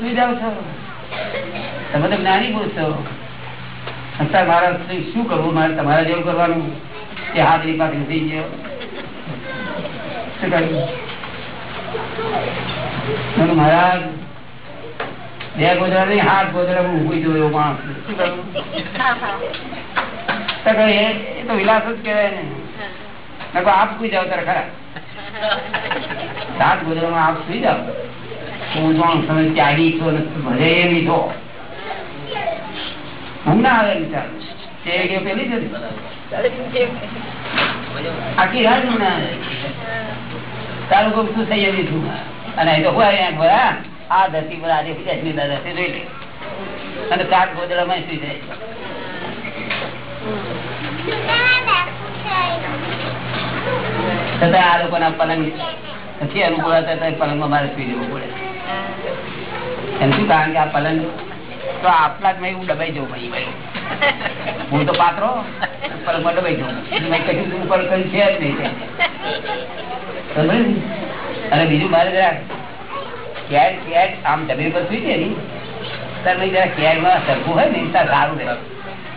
સુઈ જાઓ તમે તો જ્ઞાની પુરુષ છો. અત્યારે મારા શું કરવું? મારે તમારા જેવું કરવાનું. કે હાથની પાસે થઈ ગયો. શું કર્યું? મહારાજ, બે ગોદડા નહીં હાથ ગોદરા હું ઊભી જોયો માણસ. શું એ તો વિલાસ જ કહેવાય ને. આપ સુઈ જાઓ તારે ખરા. સાત ગોદરામાં આપ સુઈ જાઓ. હું જાણું તમે ત્યાગી છો ભલે એવી છો હું ના આવે વિચાર તે આખી રાત હું ના તારું કોક શું થઈ જતી અને એ તો આ ધરતી પર આજે જશમી દાદા છે જોઈ લે. અને સાત ગોદડામાં સુઈ જાય. છતાં આ લોકોના પલંગ નથી અનુકૂળ હતા પલંગમાં મારે સુઈ જવું પડે. એમ શું કારણ કે આ પલંગ? તો આપલા જ હું દબાઈ જવું ભાઈ. હું તો પાત્રો પલંગમાં દબાઈ જવું મેં કશું ઉપર કઈ છે જ નહીં. અને બીજું મારે જરા કેર કેર આમ જમીન પર સુઈ છે ને તાર મેં જરા કેરમાં સરખું હોય ને તાર સારું રહે.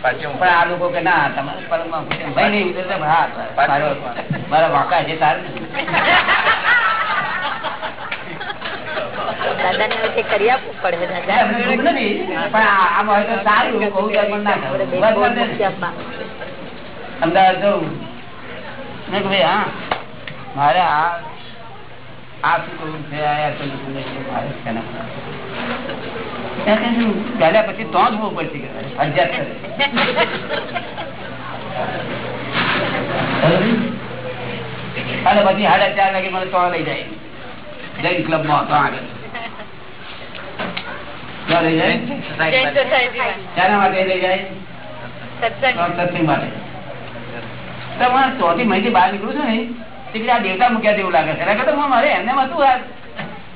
પણ આ લોકો કે ના તમારે પલંગમાં માં ભાઈ નહીં ઉતરતા હા મારા વાંકા છે તારું. દાદા ને વચ્ચે કરી આપવું પડે તો. અમદાવાદ જવું ભાઈ હા. મારે આ આ શું કરવું છે? પછી તો જ બહુ પડશે. અને પછી સાડા ચાર વાગે મને તો લઈ જાય. જૈન ક્લબમાં હતો આગળ. ક્યાં લઈ જાય? શાના માટે લઈ જાય? સત્સંગ. માટે. તમારે ચોથી મહિની બહાર નીકળું છું ને એટલે આ દેવતા મૂક્યા તેવું લાગે છે. એના કરતા મારે એમને હતું આ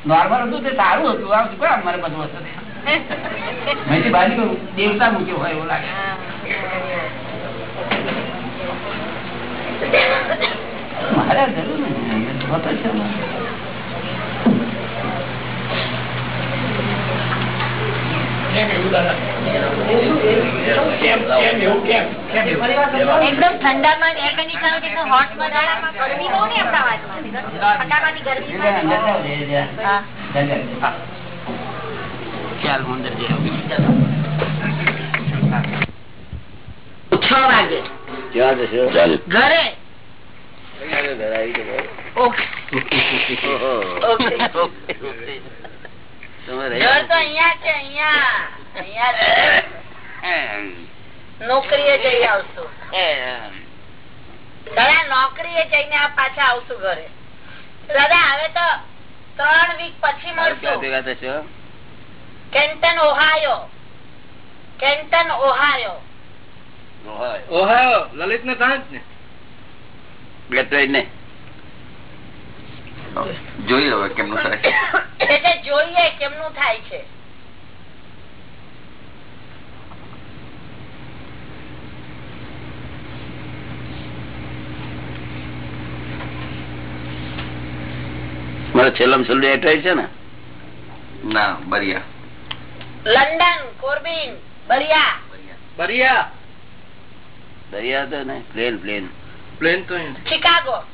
નોર્મલ હતું તે સારું હતું. આમ શું કામ મારે બધું હતું મહિની બહાર નીકળું દેવતા મૂક્યો હોય એવું લાગે. મારે જરૂર નથી હોતો છે ને. એકદમ ઠંડામાં એર કન્ડિશનર એકદમ હોટમાં ગરમી બહુ ને અમદાવાદમાં. ઠંડામાંની ગરમી જઈ આવું. છ વાગે. ક્યાં જશો? ઘરે. ઘર ઓકે. છે. નોકરીએ જઈ આવશું. દાદા નોકરીએ જઈને પાછા આવશું ઘરે. દાદા હવે તો ત્રણ વીક પછી મળશું. ભેગા થશો Canton Ohio. Canton Ohio. Ohio. Lalit ને ત્યાં જ ને બ્લેક ને જોઈએ હવે કેમનું થાય એટલે જોઈએ કેમનું થાય છે. મારે છેલ્લામાં છેલ્લું એટાય છે ને? ના બરિયા. London Corbyn બરિયા. બરિયા. દરિયા તો ને પ્લેન પ્લેન. પ્લેન તો અહીંયા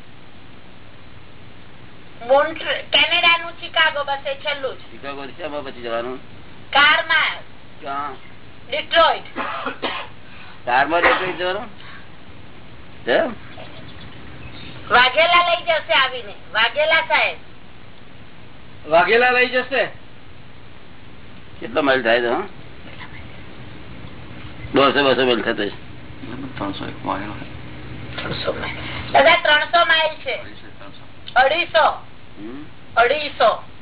ચિકાગો મોન્ટ્રે કેનેડા નું ચિકાગો બસ એ છેલ્લું શિકાગો શેમાં પછી જવાનું? કારમાં. ક્યાં? ડિટ્રોઇટ. કારમાં એડ્રેસ જવાનું? વાઘેલા લઈ જશે આવીને. વાઘેલા સાહેબ. વાઘેલા લઈ જશે? કેટલો માઇલ થાય તો? દોઢસો બસો માઇલ થતો હશે. ત્રણસો એક માઇલ. દાદા છે. અઢીસો? અઢીસો.